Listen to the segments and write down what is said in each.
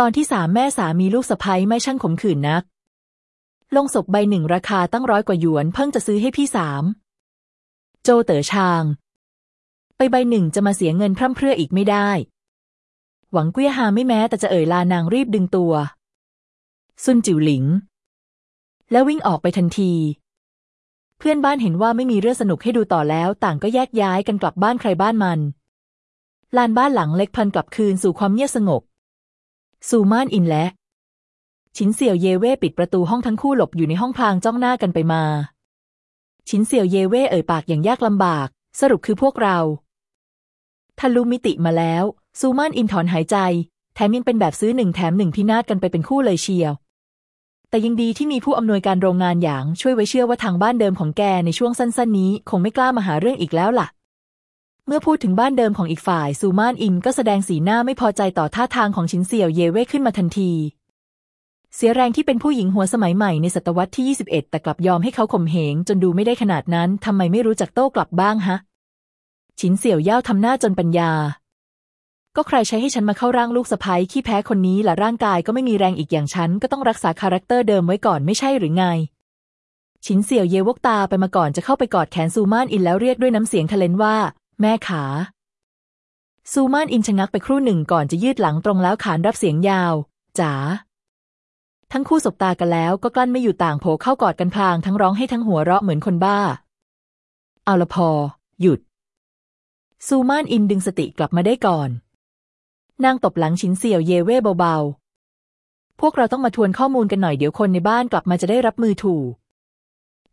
ตอนที่สามแม่สามีลูกสะพ้ยไม่ช่างขมขื่นนัก ลงศพใบหนึ่งราคาตั้งร้อยกว่าหยวนเพิ่งจะซื้อให้พี่สาม โจเต๋อชาง ไปใบหนึ่งจะมาเสียเงินพร่ำเพรื่ออีกไม่ได้ หวังเกี้ยฮาไม่แม้แต่จะเอ่ยลานางรีบดึงตัว ซุนจิ๋วหลิง แล้ววิ่งออกไปทันที เพื่อนบ้านเห็นว่าไม่มีเรื่องสนุกให้ดูต่อแล้ว ต่างก็แยกย้ายกันกลับบ้านใครบ้านมันลานบ้านหลังเล็กพันกลับคืนสู่ความเงียบสงบ ซูมานอินและ ชินเสี่ยวเยเว่ปิดประตูห้องทั้งคู่หลบอยู่ในห้องพลางจ้องหน้ากันไปมา ชินเสี่ยวเยเว่เอ่ยปากอย่างยากลำบาก สรุปคือพวกเราทะลุมิติมาแล้ว ซูมานอินถอนหายใจ แถมยังเป็นแบบซื้อหนึ่งแถมหนึ่งพินาศกันไปเป็นคู่เลยเชียว แต่ยังดีที่มีผู้อำนวยการโรงงานอย่างช่วยไว้เชื่อว่าทางบ้านเดิมของแกในช่วงสั้นๆนี้ คงไม่กล้ามาหาเรื่องอีกแล้วล่ะ เมื่อพูดถึงบ้านเดิมของอีกฝ่ายซูมานอินก็แสดงสีหน้าไม่พอใจต่อท่าทางของชินเสี่ยวเยเว่ขึ้นมาทันที เสียแรงที่เป็นผู้หญิงหัวสมัยใหม่ในศตวรรษที่ 21 แต่กลับยอมให้เขาข่มเหงจนดูไม่ได้ขนาดนั้นทำไมไม่รู้จักโต้กลับบ้างฮะ ชินเสี่ยวเย่าทำหน้าจนปัญญา ก็ใครใช้ให้ฉันมาเข้าร่างลูกสะใภ้ขี้แพ้คนนี้ล่ะร่างกายก็ไม่มีแรงอีกอย่างฉันก็ต้องรักษา character เดิมไว้ก่อนไม่ใช่หรือไงชินเสี่ยวเยวกตาไปมาก่อนจะเข้าไปกอดแขนซูมานอินแล้วเรียกด้วยน้ำเสียงทะเลนว่า แม่ขา ซูมานอินชะงักไปครู่หนึ่งก่อนจะยืดหลังตรงแล้วขานรับเสียงยาวจ๋าทั้งคู่สบตากันแล้วก็กลั้นไม่อยู่ต่างโผเข้ากอดกันพลางทั้งร้องให้ทั้งหัวเราะเหมือนคนบ้า เอาละพอ หยุด ซูมานอินดึงสติกลับมาได้ก่อน นางตบหลังชินเสี่ยวเยเว่เบาๆ พวกเราต้องมาทวนข้อมูลกันหน่อยเดี๋ยวคนในบ้านกลับมาจะได้รับมือถูก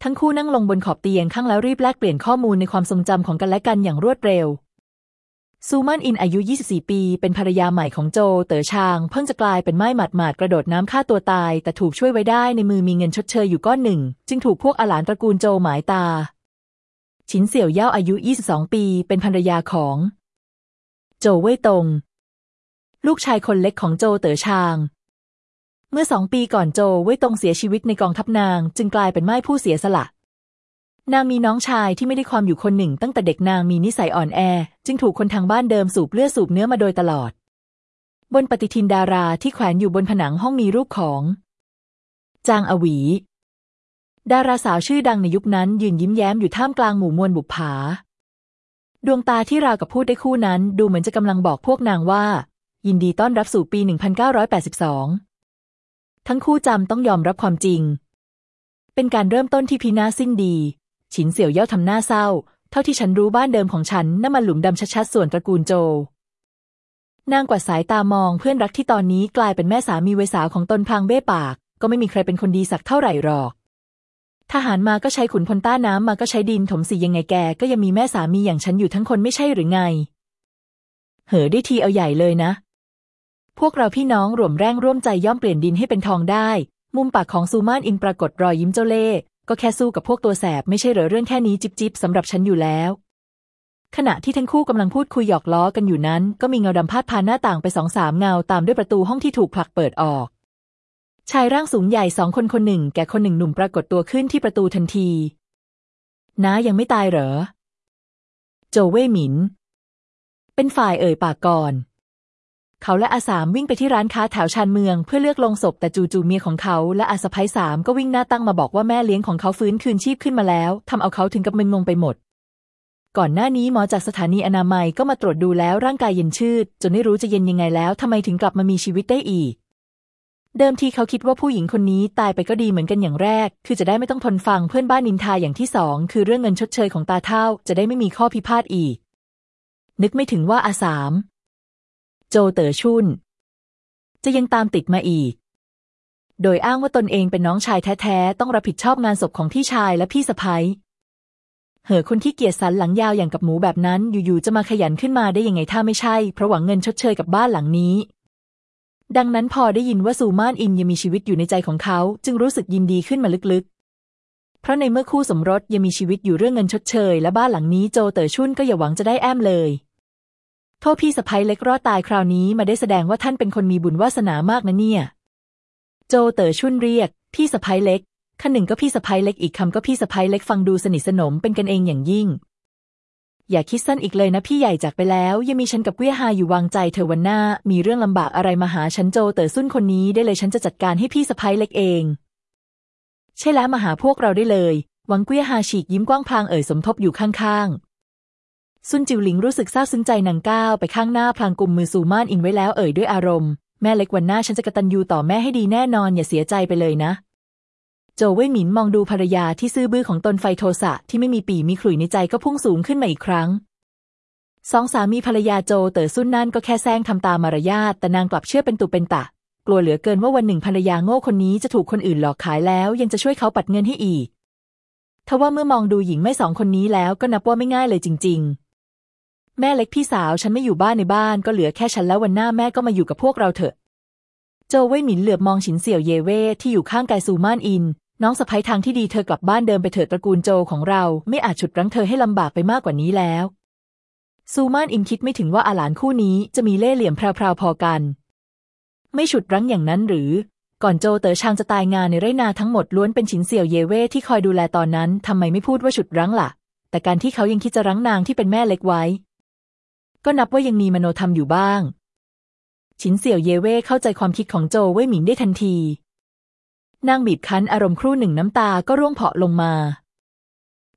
ทั้งคู่นั่งลงบนขอบเตียงข้างแล้วรีบแลกเปลี่ยนข้อมูลในความทรงจำของกันและกันอย่างรวดเร็ว ซูมานอินอายุ 24 ปี เป็นภรรยาใหม่ของโจ เต๋อชาง เพิ่งจะกลายเป็นไม้หมาดหมาดกระโดดน้ำฆ่าตัวตาย แต่ถูกช่วยไว้ได้ในมือมีเงินชดเชยอยู่ก้อนหนึ่ง จึงถูกพวกอาหลานตระกูลโจหมายตา ชินเสี่ยวเย่าอายุ 22 ปี เป็นภรรยาของ โจเว่ยตง ลูกชายคนเล็กของโจเต๋อชาง เมื่อสองปีก่อนโจเว่ยตงเสียชีวิตในกองทัพนาง จึงกลายเป็นไม้ผู้เสียสละ นางมีน้องชายที่ไม่ได้ความอยู่คนหนึ่ง ตั้งแต่เด็กนางมีนิสัยอ่อนแอ จึงถูกคนทางบ้านเดิมสูบเลือดสูบเนื้อมาโดยตลอด บนปฏิทินดาราที่แขวนอยู่บนผนังห้องมีรูปของ จางอวี ดาราสาวชื่อดังในยุคนั้น ยืนยิ้มแย้มอยู่ท่ามกลางหมู่มวลบุปผา ดวงตาที่ราวกับพูดได้คู่นั้น ดูเหมือนจะกำลังบอกพวกนางว่า ยินดีต้อนรับสู่ปี 1982 ทั้งคู่จำต้องยอมรับความจริง เป็นการเริ่มต้นที่พินาศสิ้นดี ฉินเสี่ยวเย่าทำหน้าเศร้า เท่าที่ฉันรู้บ้านเดิมของฉันน่ามันหลุมดำชัดๆส่วนตระกูลโจนางกวาดสายตามองเพื่อนรักที่ตอนนี้กลายเป็นแม่สามีเวสาวของตนพลางเบ้ปาก ก็ไม่มีใครเป็นคนดีสักเท่าไหร่หรอก ทหารมาก็ใช้ขุนพลต้าน้ำมาก็ใช้ดินถมสียังไงแกก็ยังมีแม่สามีอย่างฉันอยู่ทั้งคนไม่ใช่หรือไง เหอได้ทีเอาใหญ่เลยนะ พวกเราพี่น้องรวมแรงร่วมใจย่อมเปลี่ยนดินให้เป็นทองได้ มุมปากของซูมานอินปรากฏรอยยิ้มเจ้าเล่ห์ก็แค่สู้กับพวกตัวแสบไม่ใช่เหรอเรื่องแค่นี้จิบจิบสำหรับฉันอยู่แล้ว ขณะที่ทั้งคู่กำลังพูดคุยหยอกล้อกันอยู่นั้น ก็มีเงาดำพาดผ่านหน้าต่างไปสองสามเงาตามด้วยประตูห้องที่ถูกผลักเปิดออก ชายร่างสูงใหญ่สองคนคนหนึ่ง แก่คนหนึ่งหนุ่มปรากฏตัวขึ้นที่ประตูทันทีน้ายังไม่ตายเหรอ โจเว่หมิน เป็นฝ่ายเอ่ยปากก่อน เขาและอาสามวิ่งไปที่ร้านค้าแถวชานเมืองเพื่อเลือกลงศพแต่จู่ๆเมียของเขาและอาสะพ้ยสามก็วิ่งหน้าตั้งมาบอกว่าแม่เลี้ยงของเขาฟื้นคืนชีพขึ้นมาแล้วทำเอาเขาถึงกับมึนงงไปหมด ก่อนหน้านี้หมอจากสถานีอนามัยก็มาตรวจดูแล้วร่างกายเย็นชืด จนไม่รู้จะเย็นยังไงแล้วทำไมถึงกลับมามีชีวิตได้อีก เดิมทีเขาคิดว่าผู้หญิงคนนี้ตายไปก็ดีเหมือนกันอย่างแรก คือจะได้ไม่ต้องทนฟังเพื่อนบ้านนินทาอย่างที่สองคือเรื่องเงินชดเชยของตาเท่าจะได้ไม่มีข้อพิพาทอีกนึกไม่ถึงว่าอาสาม โจเต๋อชุนจะยังตามติดมาอีก โดยอ้างว่าตนเองเป็นน้องชายแท้ๆ ต้องรับผิดชอบงานศพของพี่ชายและพี่สะพ้ยเหอคนที่เกียจสันหลังยาวอย่างกับหมูแบบนั้น อยู่ๆ จะมาขยันขึ้นมาได้ยังไงถ้าไม่ใช่ เพราะหวังเงินชดเชยกับบ้านหลังนี้ ดังนั้นพอได้ยินว่าซูมานอินยังมีชีวิตอยู่ในใจของเขา จึงรู้สึกยินดีขึ้นมาลึกๆ เพราะในเมื่อคู่สมรสยังมีชีวิตอยู่เรื่องเงินชดเชย และบ้านหลังนี้โจเต๋อชุนก็อย่าหวังจะได้แอมเลย โทษพี่สะพ้ยเล็กรอดตายคราวนี้มาได้แสดงว่าท่านเป็นคนมีบุญวาสนามากนะเนี่ย โจเต๋อชุนเรียก พี่สะพ้ยเล็กขั้นหนึ่งก็พี่สะพ้ยเล็กอีกคำก็พี่สะพ้ยเล็กฟังดูสนิทสนมเป็นกันเองอย่างยิ่ง อย่าคิดสั้นอีกเลยนะพี่ใหญ่จากไปแล้ว ยังมีฉันกับเวียฮาอยู่วางใจเธอวันหน้า มีเรื่องลำบากอะไรมาหาฉันโจเต๋อซุ่นคนนี้ได้เลยฉันจะจัดการให้พี่สะพ้ยเล็กเอง ใช่แล้วมาหาพวกเราได้เลยหวังเกี้ยฮาฉีกยิ้มกว้างพลางเอ่ยสมทบอยู่ข้างๆ ซุนจิวหลิงรู้สึกซาบซึ้งใจนางก้าวไปข้างหน้าพลางกุมมือสู่ม่านอินไว้แล้วเอ่ยด้วยอารมณ์ แม่เล็กวันหน้าฉันจะกระตันยูต่อแม่ให้ดีแน่นอนอย่าเสียใจไปเลยนะ โจวเว่ยหมินมองดูภรรยาที่ซื่อบื้อของตนไฟโทสะที่ไม่มีปีมีขลุ่ยในใจก็พุ่งสูงขึ้นมาอีกครั้งสองสามีภรรยาโจเต๋อซุ่นนั่นก็แค่แซงทำตามมารยาทแต่นางกลับเชื่อเป็นตุเป็นตะ กลัวเหลือเกินว่าวันหนึ่งภรรยาโง่คนนี้จะถูกคนอื่นหลอกขายแล้ว ยังจะช่วยเขาปัดเงินให้อีกทว่าเมื่อมองดูหญิงไม่สองคนนี้แล้วก็นับว่าไม่ง่ายเลยจริง ๆ แม่เล็กพี่สาวฉันไม่อยู่บ้านในบ้านก็เหลือแค่ฉันแล้ววันหน้าแม่ก็มาอยู่กับพวกเราเถอะ โจวเว่ยหมินเหลือบมองฉินเสี่ยวเยเว่ที่อยู่ข้างกายซูมานอิน น้องสะพ้ยทางที่ดีเธอกลับบ้านเดิมไปเถิดตระกูลโจของเราไม่อาจฉุดรั้งเธอให้ลำบากไปมากกว่านี้แล้ว ซูมานอินคิดไม่ถึงว่าอาหลานคู่นี้จะมีเล่ห์เหลี่ยมแพรวๆพอกัน ไม่ฉุดรั้งอย่างนั้นหรือ ก่อนโจเต๋อชางจะตายงานในไรนาทั้งหมดล้วนเป็นฉินเสี่ยวเยเว่ที่คอยดูแลตอนนั้นทำไมไม่พูดว่าฉุดรั้งละ่ะ แต่การที่เขายังคิดจะรั้งนางที่เป็นแม่เล็กไว้ ก็นับว่ายังมีมโนธรรมอยู่บ้างฉินเสี่ยวเยเว่เข้าใจความคิดของโจเว่ยหมิงได้ทันที นางบีบคั้นอารมณ์ครู่หนึ่งน้ำตาก็ร่วงเพาะลงมา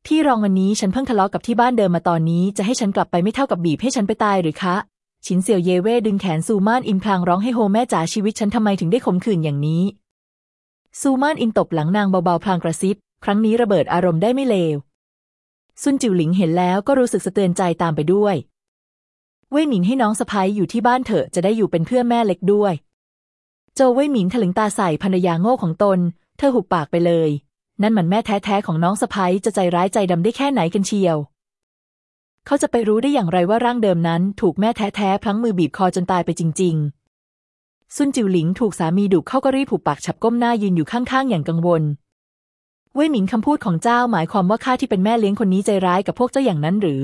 พี่รองวันนี้ฉันเพิ่งทะเลาะกับที่บ้านเดิมมาตอนนี้จะให้ฉันกลับไปไม่เท่ากับบีบให้ฉันไปตายหรือคะฉินเสี่ยวเยเว่ดึงแขนซูมานอินพลางร้องให้โฮแม่จ๋าชีวิตฉันทำไมถึงได้ขมขื่นอย่างนี้ ซูมานอินตบหลังนางเบาๆพลางกระซิบ ครั้งนี้ระเบิดอารมณ์ได้ไม่เลวซุนจิ๋วหลิงเห็นแล้วก็รู้สึกสะเตือนใจตามไปด้วย เว่ยหมิงให้น้องสะพ้ยอยู่ที่บ้านเถอะจะได้อยู่เป็นเพื่อนแม่เล็กด้วย โจเว่ยหมิงถลึงตาใส่ภรรยาโง่ของตน เธอหุบปากไปเลย นั่นมันแม่แท้ๆของน้องสะพ้ยจะใจร้ายใจดำได้แค่ไหนกันเชียว เขาจะไปรู้ได้อย่างไรว่าร่างเดิมนั้น ถูกแม่แท้ๆพลั้งมือบีบคอจนตายไปจริง ๆ ซุนจิวหลิงถูกสามีดุเข้าก็รีบผูกปากฉับก้มหน้ายืนอยู่ข้างๆ อย่างกังวล เว่ยหมิงคำพูดของเจ้าหมายความว่าข้าที่เป็นแม่เลี้ยงคนนี้ใจร้ายกับพวกเจ้าอย่างนั้นหรือ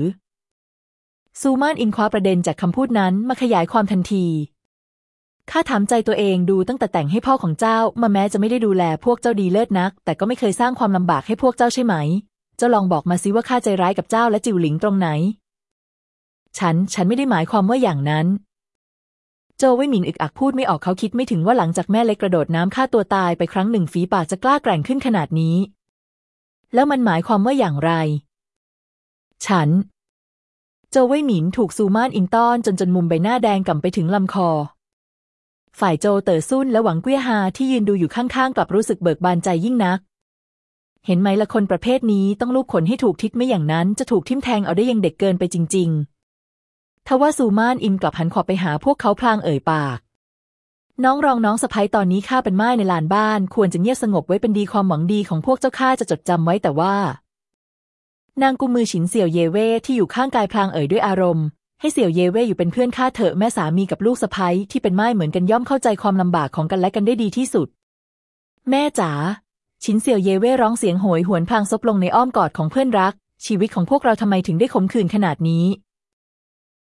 ซูมานอินคว้าประเด็นจากคำพูดนั้นมาขยายความทันที ข้าถามใจตัวเองดูตั้งแต่แต่งให้พ่อของเจ้า มาแม้จะไม่ได้ดูแลพวกเจ้าดีเลิศนัก แต่ก็ไม่เคยสร้างความลำบากให้พวกเจ้าใช่ไหม เจ้าลองบอกมาสิว่าข้าใจร้ายกับเจ้าและจิวหลิงตรงไหน ฉัน ฉันไม่ได้หมายความว่าอย่างนั้น โจวิหมินอึกอักพูดไม่ออกเขาคิดไม่ถึงว่าหลังจากแม่เล็กกระโดดน้ำฆ่าตัวตายไปครั้งหนึ่งฝีปากจะกล้าแกร่งขึ้นขนาดนี้ แล้วมันหมายความว่าอย่างไร ฉัน โจวหมินถูกซูมานอินต้อนจนจนมุมใบหน้าแดงก่ำไปถึงลำคอ ฝ่ายโจเต๋อซุ่นและหวังเกี้ยฮาที่ยืนดูอยู่ข้างๆ กลับรู้สึกเบิกบานใจยิ่งนัก เห็นไหมละคนประเภทนี้ต้องลูบขนให้ถูกทิศไม่อย่างนั้นจะถูกทิ่มแทงเอาได้ยังเด็กเกินไปจริง ๆ ทว่าซูมานอินกลับหันขอบไปหาพวกเขาพลางเอ่ยปากน้องรองน้องสะพ้ยตอนนี้ข้าเป็นไม้ในลานบ้าน ควรจะเงียบสงบไว้เป็นดีความหวังดีของพวกเจ้าข้าจะจดจำไว้แต่ว่า นางกุมมือฉินเสี่ยวเยเว่ที่อยู่ข้างกายพลางเอ่ยด้วยอารมณ์ให้เสี่ยวเยเว่อยู่เป็นเพื่อนข้าเถอะแม่สามีกับลูกสะใภ้ที่เป็นไม้เหมือนกันย่อมเข้าใจความลำบากของกันและกันได้ดีที่สุด แม่จ๋าชินเสี่ยวเยเว่ร้องเสียงโหยหวนพลางซบลงในอ้อมกอดของเพื่อนรัก ชีวิตของพวกเราทำไมถึงได้ขมขื่นขนาดนี้